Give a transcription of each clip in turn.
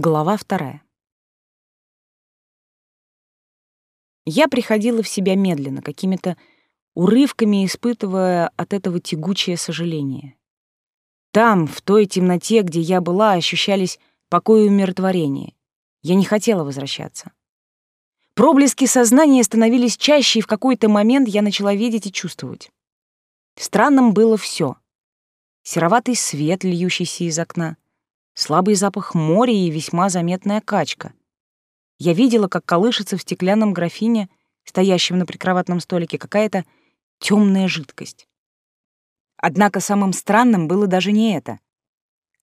Глава вторая. Я приходила в себя медленно, какими-то урывками испытывая от этого тягучее сожаление. Там, в той темноте, где я была, ощущались покой и умиротворение. Я не хотела возвращаться. Проблески сознания становились чаще, и в какой-то момент я начала видеть и чувствовать. Странным было все: Сероватый свет, льющийся из окна — слабый запах моря и весьма заметная качка. Я видела, как колышется в стеклянном графине, стоящем на прикроватном столике, какая-то темная жидкость. Однако самым странным было даже не это.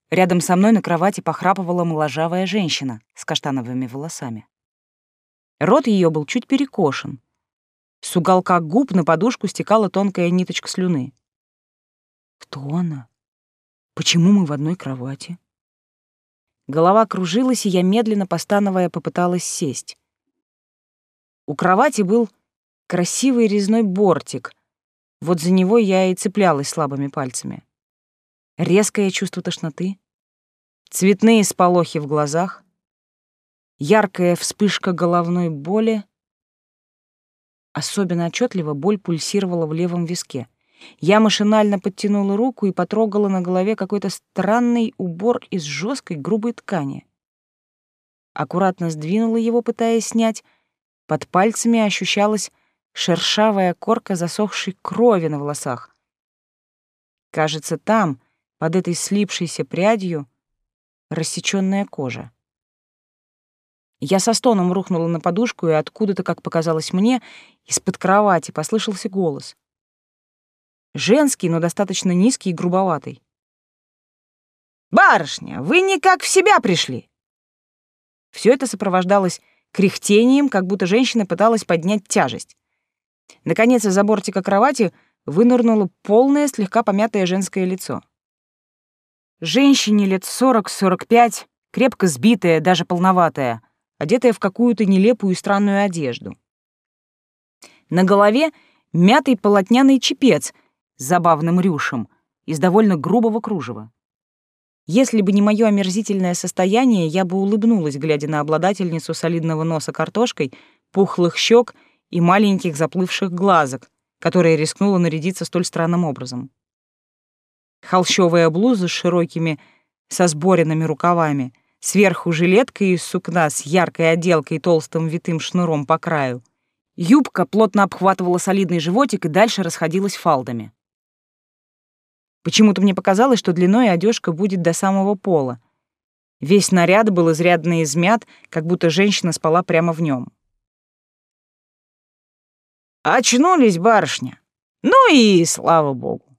Рядом со мной на кровати похрапывала моложавая женщина с каштановыми волосами. Рот ее был чуть перекошен. С уголка губ на подушку стекала тонкая ниточка слюны. Кто она? Почему мы в одной кровати? Голова кружилась, и я, медленно постановая, попыталась сесть. У кровати был красивый резной бортик. Вот за него я и цеплялась слабыми пальцами. Резкое чувство тошноты, цветные сполохи в глазах, яркая вспышка головной боли. Особенно отчетливо боль пульсировала в левом виске — я машинально подтянула руку и потрогала на голове какой-то странный убор из жесткой грубой ткани. Аккуратно сдвинула его, пытаясь снять. Под пальцами ощущалась шершавая корка засохшей крови на волосах. Кажется, там, под этой слипшейся прядью, рассечённая кожа. Я со стоном рухнула на подушку, и откуда-то, как показалось мне, из-под кровати послышался голос. Женский, но достаточно низкий и грубоватый. «Барышня, вы никак в себя пришли!» Все это сопровождалось кряхтением, как будто женщина пыталась поднять тяжесть. Наконец, из-за бортика кровати вынырнуло полное, слегка помятое женское лицо. Женщине лет 40-45, крепко сбитая, даже полноватая, одетая в какую-то нелепую и странную одежду. На голове мятый полотняный чепец — забавным рюшем из довольно грубого кружева. Если бы не мое омерзительное состояние, я бы улыбнулась, глядя на обладательницу солидного носа картошкой, пухлых щек и маленьких заплывших глазок, которая рискнула нарядиться столь странным образом. Холщовая блуза с широкими, со сборенными рукавами, сверху жилетка из сукна с яркой отделкой и толстым витым шнуром по краю. Юбка плотно обхватывала солидный животик и дальше расходилась фалдами. Почему-то мне показалось, что длиной одежка будет до самого пола. Весь наряд был изрядно измят, как будто женщина спала прямо в нем. «Очнулись, барышня! Ну и слава богу!»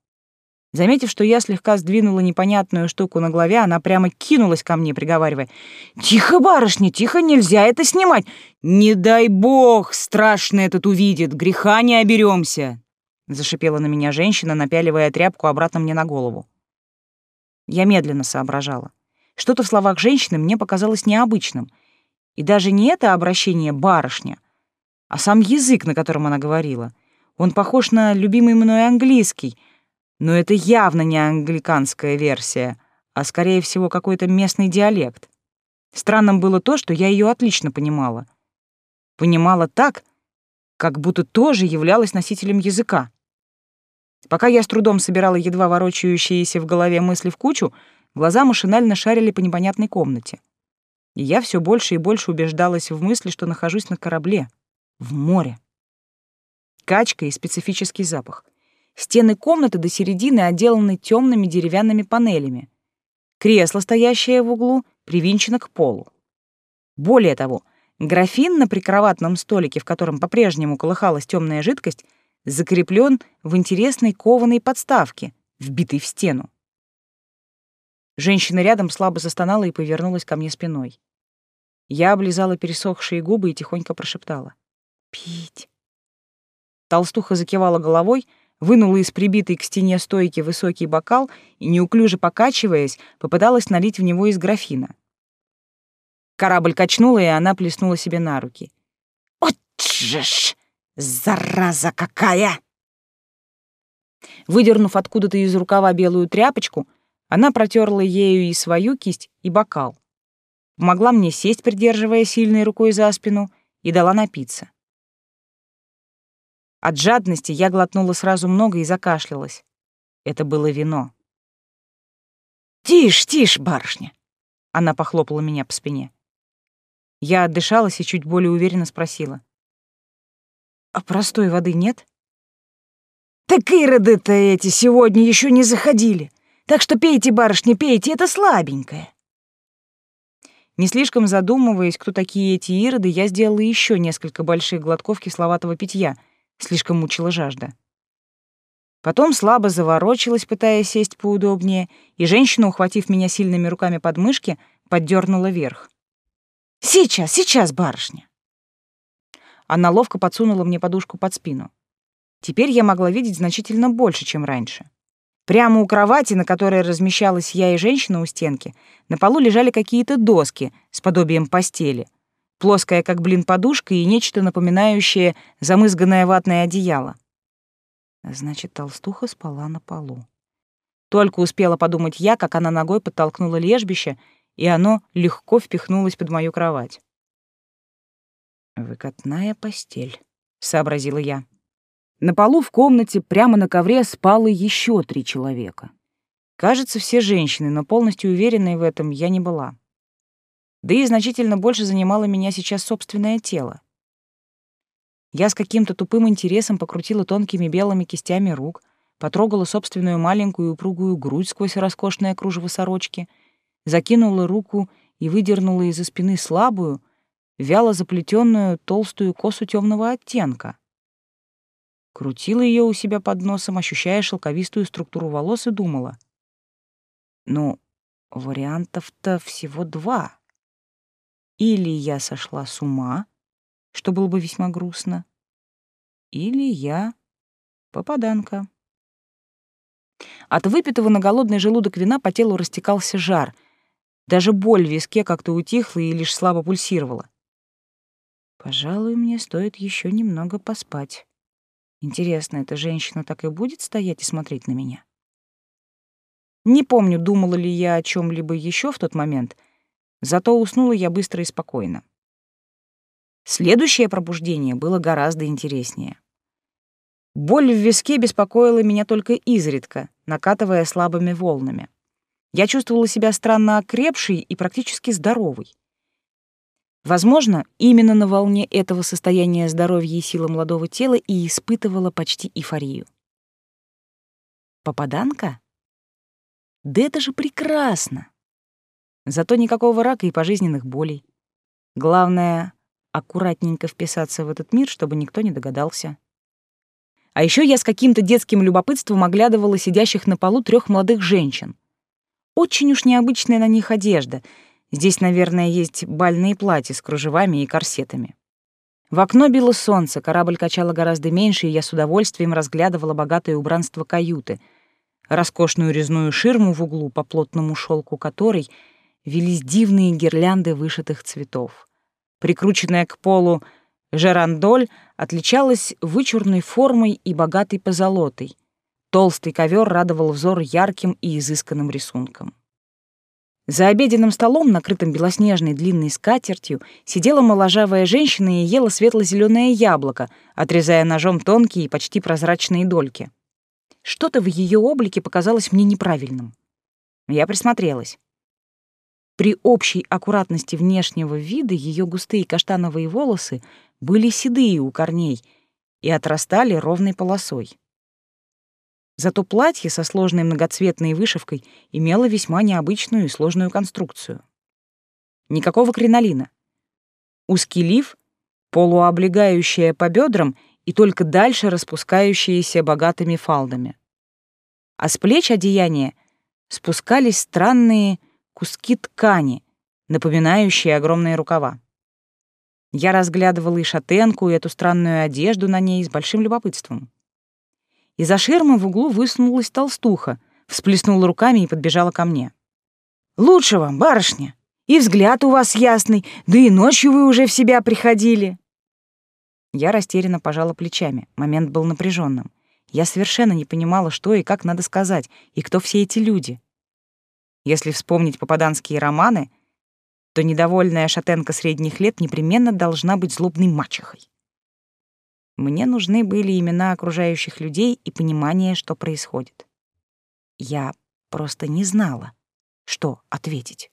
Заметив, что я слегка сдвинула непонятную штуку на голове, она прямо кинулась ко мне, приговаривая. «Тихо, барышня, тихо, нельзя это снимать! Не дай бог, страшно этот увидит, греха не оберемся!» Зашипела на меня женщина, напяливая тряпку обратно мне на голову. Я медленно соображала. Что-то в словах женщины мне показалось необычным. И даже не это обращение «барышня», а сам язык, на котором она говорила. Он похож на любимый мной английский, но это явно не англиканская версия, а, скорее всего, какой-то местный диалект. Странным было то, что я ее отлично понимала. Понимала так, как будто тоже являлась носителем языка. Пока я с трудом собирала едва ворочающиеся в голове мысли в кучу, глаза машинально шарили по непонятной комнате. И я все больше и больше убеждалась в мысли, что нахожусь на корабле, в море. Качка и специфический запах. Стены комнаты до середины отделаны темными деревянными панелями. Кресло, стоящее в углу, привинчено к полу. Более того, графин на прикроватном столике, в котором по-прежнему колыхалась темная жидкость, закреплен в интересной кованой подставке, вбитой в стену. Женщина рядом слабо застонала и повернулась ко мне спиной. Я облизала пересохшие губы и тихонько прошептала. «Пить». Толстуха закивала головой, вынула из прибитой к стене стойки высокий бокал и, неуклюже покачиваясь, попыталась налить в него из графина. Корабль качнула, и она плеснула себе на руки. «От же ж!» Зараза какая! Выдернув откуда-то из рукава белую тряпочку, она протерла ею и свою кисть, и бокал. помогла мне сесть, придерживая сильной рукой за спину, и дала напиться. От жадности я глотнула сразу много и закашлялась. Это было вино. «Тише, тише, барышня!» Она похлопала меня по спине. Я отдышалась и чуть более уверенно спросила. «А простой воды нет?» «Так ироды-то эти сегодня еще не заходили. Так что пейте, барышня, пейте, это слабенькое». Не слишком задумываясь, кто такие эти ироды, я сделала еще несколько больших глотков кисловатого питья. Слишком мучила жажда. Потом слабо заворочилась, пытаясь сесть поудобнее, и женщина, ухватив меня сильными руками под мышки, поддернула вверх. «Сейчас, сейчас, барышня!» Она ловко подсунула мне подушку под спину. Теперь я могла видеть значительно больше, чем раньше. Прямо у кровати, на которой размещалась я и женщина у стенки, на полу лежали какие-то доски с подобием постели. Плоская, как блин, подушка и нечто напоминающее замызганное ватное одеяло. Значит, толстуха спала на полу. Только успела подумать я, как она ногой подтолкнула лежбище, и оно легко впихнулось под мою кровать. «Выкатная постель», — сообразила я. На полу в комнате прямо на ковре спало еще три человека. Кажется, все женщины, но полностью уверенной в этом я не была. Да и значительно больше занимало меня сейчас собственное тело. Я с каким-то тупым интересом покрутила тонкими белыми кистями рук, потрогала собственную маленькую упругую грудь сквозь роскошное кружево сорочки, закинула руку и выдернула из-за спины слабую, вяло заплетенную толстую косу темного оттенка крутила ее у себя под носом, ощущая шелковистую структуру волос и думала. Ну, вариантов-то всего два. Или я сошла с ума, что было бы весьма грустно, или я попаданка. От выпитого на голодный желудок вина по телу растекался жар. Даже боль в виске как-то утихла и лишь слабо пульсировала. Пожалуй, мне стоит еще немного поспать. Интересно, эта женщина так и будет стоять и смотреть на меня? Не помню, думала ли я о чем либо еще в тот момент, зато уснула я быстро и спокойно. Следующее пробуждение было гораздо интереснее. Боль в виске беспокоила меня только изредка, накатывая слабыми волнами. Я чувствовала себя странно окрепшей и практически здоровой. Возможно, именно на волне этого состояния здоровья и силы молодого тела и испытывала почти эйфорию. Попаданка? Да это же прекрасно! Зато никакого рака и пожизненных болей. Главное — аккуратненько вписаться в этот мир, чтобы никто не догадался. А еще я с каким-то детским любопытством оглядывала сидящих на полу трех молодых женщин. Очень уж необычная на них одежда — Здесь, наверное, есть бальные платья с кружевами и корсетами. В окно било солнце, корабль качало гораздо меньше, и я с удовольствием разглядывала богатое убранство каюты, роскошную резную ширму в углу, по плотному шелку которой велись дивные гирлянды вышитых цветов. Прикрученная к полу жерандоль отличалась вычурной формой и богатой позолотой. Толстый ковер радовал взор ярким и изысканным рисунком. За обеденным столом, накрытым белоснежной длинной скатертью, сидела моложавая женщина и ела светло-зеленое яблоко, отрезая ножом тонкие и почти прозрачные дольки. Что-то в ее облике показалось мне неправильным. Я присмотрелась. При общей аккуратности внешнего вида ее густые каштановые волосы были седые у корней и отрастали ровной полосой. Зато платье со сложной многоцветной вышивкой имело весьма необычную и сложную конструкцию. Никакого кринолина. Узкий лиф, полуоблегающая по бедрам и только дальше распускающиеся богатыми фалдами. А с плеч одеяния спускались странные куски ткани, напоминающие огромные рукава. Я разглядывала и шатенку, и эту странную одежду на ней с большим любопытством. Из-за ширмы в углу высунулась толстуха, всплеснула руками и подбежала ко мне. «Лучше вам, барышня! И взгляд у вас ясный, да и ночью вы уже в себя приходили!» Я растерянно пожала плечами. Момент был напряженным. Я совершенно не понимала, что и как надо сказать, и кто все эти люди. Если вспомнить попаданские романы, то недовольная шатенка средних лет непременно должна быть злобной мачехой. Мне нужны были имена окружающих людей и понимание, что происходит. Я просто не знала, что ответить.